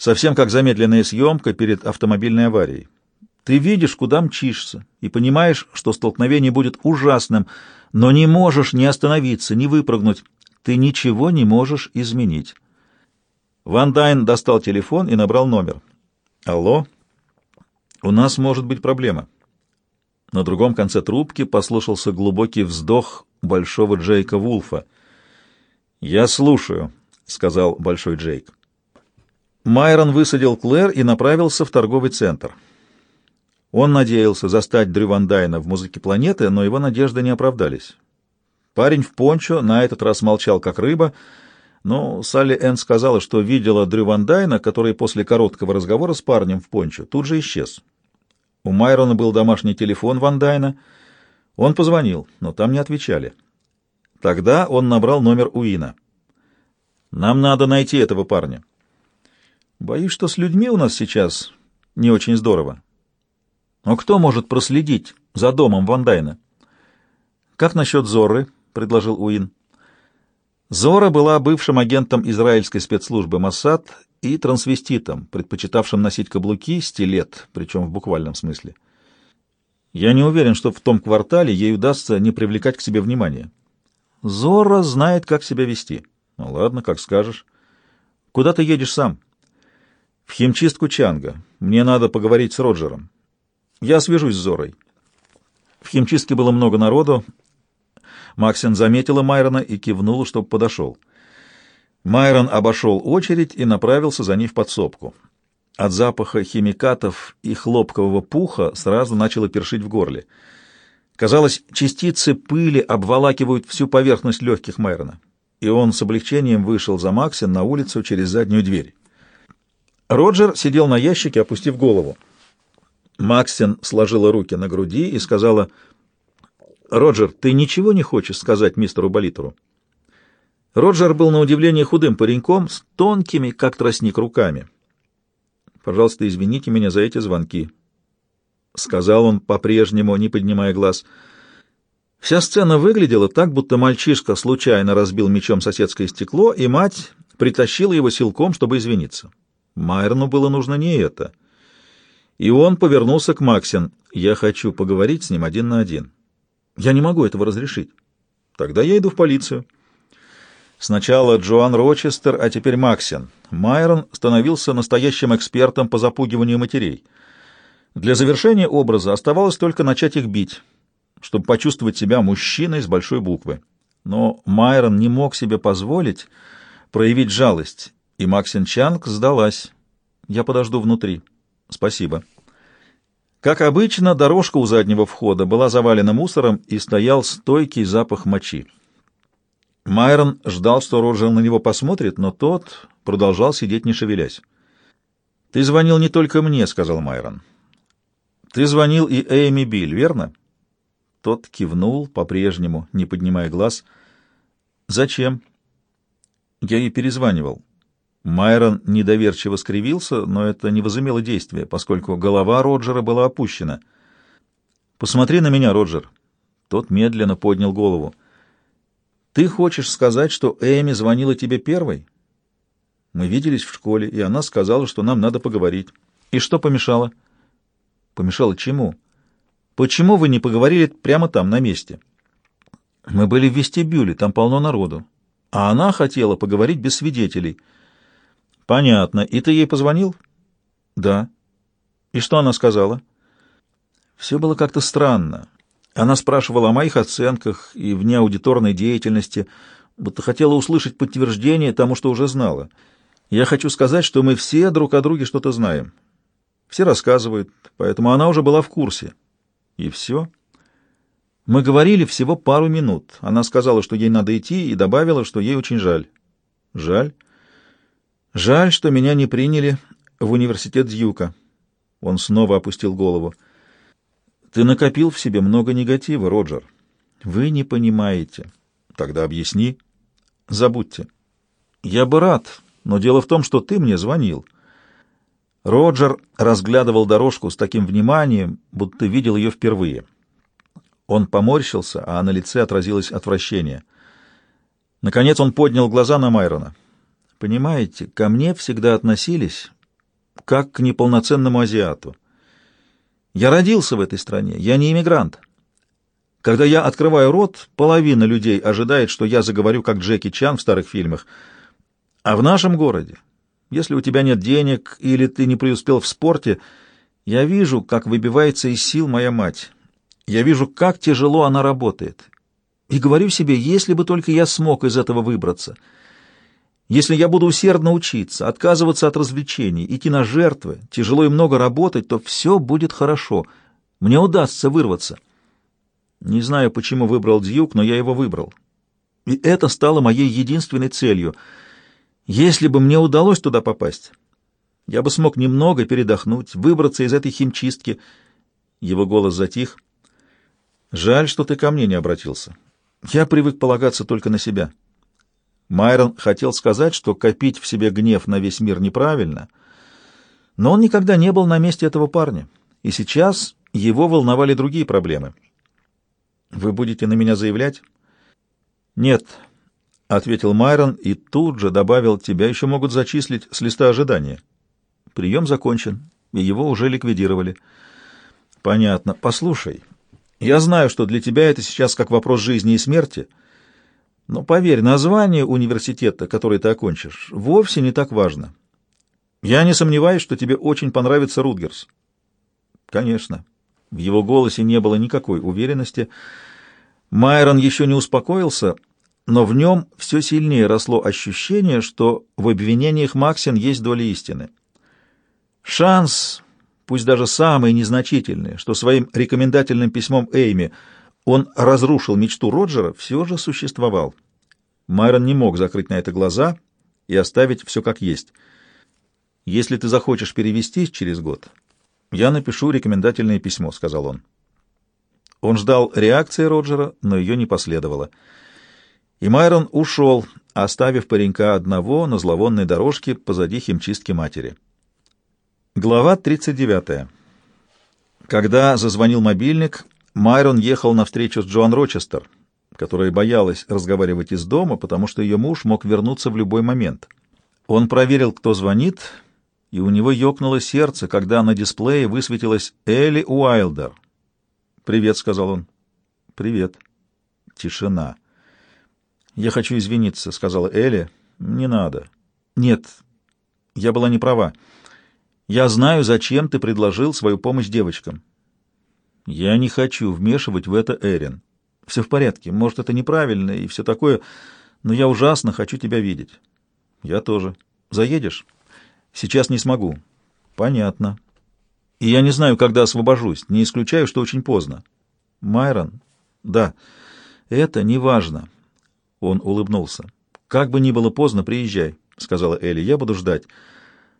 Совсем как замедленная съемка перед автомобильной аварией. Ты видишь, куда мчишься, и понимаешь, что столкновение будет ужасным, но не можешь ни остановиться, ни выпрыгнуть. Ты ничего не можешь изменить. Ван Дайн достал телефон и набрал номер. «Алло? У нас может быть проблема». На другом конце трубки послышался глубокий вздох большого Джейка Вулфа. «Я слушаю», — сказал большой Джейк. Майрон высадил Клэр и направился в торговый центр. Он надеялся застать Дрю Ван Дайна в «Музыке планеты», но его надежды не оправдались. Парень в пончо на этот раз молчал, как рыба, но Салли Энн сказала, что видела Дрю Ван Дайна, который после короткого разговора с парнем в пончо тут же исчез. У Майрона был домашний телефон Ван Дайна. Он позвонил, но там не отвечали. Тогда он набрал номер Уина. «Нам надо найти этого парня». «Боюсь, что с людьми у нас сейчас не очень здорово». «Но кто может проследить за домом Ван Дайна?» «Как насчет Зорры?» — предложил Уин. Зора была бывшим агентом израильской спецслужбы Моссад и трансвеститом, предпочитавшим носить каблуки, стилет, причем в буквальном смысле. Я не уверен, что в том квартале ей удастся не привлекать к себе внимания. Зора знает, как себя вести. Ну ладно, как скажешь. Куда ты едешь сам? В химчистку Чанга. Мне надо поговорить с Роджером. Я свяжусь с Зорой. В химчистке было много народу, Максин заметила Майрона и кивнула, чтобы подошел. Майрон обошел очередь и направился за ней в подсобку. От запаха химикатов и хлопкового пуха сразу начало першить в горле. Казалось, частицы пыли обволакивают всю поверхность легких Майрона, и он с облегчением вышел за Максин на улицу через заднюю дверь. Роджер сидел на ящике, опустив голову. Максин сложила руки на груди и сказала — «Роджер, ты ничего не хочешь сказать мистеру Болитеру?» Роджер был на удивление худым пареньком с тонкими, как тростник, руками. «Пожалуйста, извините меня за эти звонки», — сказал он по-прежнему, не поднимая глаз. Вся сцена выглядела так, будто мальчишка случайно разбил мечом соседское стекло, и мать притащила его силком, чтобы извиниться. Майерну было нужно не это. И он повернулся к Максин. «Я хочу поговорить с ним один на один». Я не могу этого разрешить. Тогда я иду в полицию. Сначала Джоан Рочестер, а теперь Максин. Майрон становился настоящим экспертом по запугиванию матерей. Для завершения образа оставалось только начать их бить, чтобы почувствовать себя мужчиной с большой буквы. Но Майрон не мог себе позволить проявить жалость, и Максин Чанг сдалась. Я подожду внутри. Спасибо. Как обычно, дорожка у заднего входа была завалена мусором и стоял стойкий запах мочи. Майрон ждал, что Роджер на него посмотрит, но тот продолжал сидеть, не шевелясь. «Ты звонил не только мне», — сказал Майрон. «Ты звонил и Эйми Билл, верно?» Тот кивнул, по-прежнему, не поднимая глаз. «Зачем?» «Я ей перезванивал. Майрон недоверчиво скривился, но это не возымело действия, поскольку голова Роджера была опущена. «Посмотри на меня, Роджер». Тот медленно поднял голову. «Ты хочешь сказать, что Эми звонила тебе первой?» «Мы виделись в школе, и она сказала, что нам надо поговорить. И что помешало?» «Помешало чему?» «Почему вы не поговорили прямо там, на месте?» «Мы были в вестибюле, там полно народу. А она хотела поговорить без свидетелей». Понятно. И ты ей позвонил? Да. И что она сказала? Все было как-то странно. Она спрашивала о моих оценках и внеаудиторной деятельности, будто хотела услышать подтверждение тому, что уже знала. Я хочу сказать, что мы все друг о друге что-то знаем. Все рассказывают, поэтому она уже была в курсе. И все. Мы говорили всего пару минут. Она сказала, что ей надо идти, и добавила, что ей очень жаль. Жаль? Жаль, что меня не приняли в университет Дьюка. Он снова опустил голову. Ты накопил в себе много негатива, Роджер. Вы не понимаете. Тогда объясни. Забудьте. Я бы рад, но дело в том, что ты мне звонил. Роджер разглядывал дорожку с таким вниманием, будто видел ее впервые. Он поморщился, а на лице отразилось отвращение. Наконец он поднял глаза на Майрона. Понимаете, ко мне всегда относились как к неполноценному азиату. Я родился в этой стране, я не иммигрант. Когда я открываю рот, половина людей ожидает, что я заговорю как Джеки Чан в старых фильмах. А в нашем городе, если у тебя нет денег или ты не преуспел в спорте, я вижу, как выбивается из сил моя мать. Я вижу, как тяжело она работает. И говорю себе, если бы только я смог из этого выбраться. Если я буду усердно учиться, отказываться от развлечений, идти на жертвы, тяжело и много работать, то все будет хорошо. Мне удастся вырваться. Не знаю, почему выбрал Дьюк, но я его выбрал. И это стало моей единственной целью. Если бы мне удалось туда попасть, я бы смог немного передохнуть, выбраться из этой химчистки. Его голос затих. Жаль, что ты ко мне не обратился. Я привык полагаться только на себя. Майрон хотел сказать, что копить в себе гнев на весь мир неправильно, но он никогда не был на месте этого парня, и сейчас его волновали другие проблемы — вы будете на меня заявлять? Нет, ответил Майрон и тут же добавил: тебя еще могут зачислить с листа ожидания. Прием закончен, и его уже ликвидировали. Понятно. Послушай, я знаю, что для тебя это сейчас как вопрос жизни и смерти. Но поверь, название университета, который ты окончишь, вовсе не так важно. Я не сомневаюсь, что тебе очень понравится Рутгерс. Конечно. В его голосе не было никакой уверенности. Майрон еще не успокоился, но в нем все сильнее росло ощущение, что в обвинениях Максин есть доля истины. Шанс, пусть даже самый незначительный, что своим рекомендательным письмом Эйми он разрушил мечту Роджера, все же существовал. Майрон не мог закрыть на это глаза и оставить все как есть. «Если ты захочешь перевестись через год, «Я напишу рекомендательное письмо», — сказал он. Он ждал реакции Роджера, но ее не последовало. И Майрон ушел, оставив паренька одного на зловонной дорожке позади химчистки матери. Глава 39. Когда зазвонил мобильник, Майрон ехал навстречу с Джоан Рочестер, которая боялась разговаривать из дома, потому что ее муж мог вернуться в любой момент. Он проверил, кто звонит, и у него ёкнуло сердце, когда на дисплее высветилась Элли Уайлдер. «Привет», — сказал он. «Привет». Тишина. «Я хочу извиниться», — сказала Элли. «Не надо». «Нет, я была не права. Я знаю, зачем ты предложил свою помощь девочкам». «Я не хочу вмешивать в это Эрин. Все в порядке. Может, это неправильно и все такое, но я ужасно хочу тебя видеть». «Я тоже. Заедешь?» Сейчас не смогу. Понятно. И я не знаю, когда освобожусь. Не исключаю, что очень поздно. Майрон? Да. Это не важно. Он улыбнулся. Как бы ни было поздно, приезжай, сказала Элли. Я буду ждать.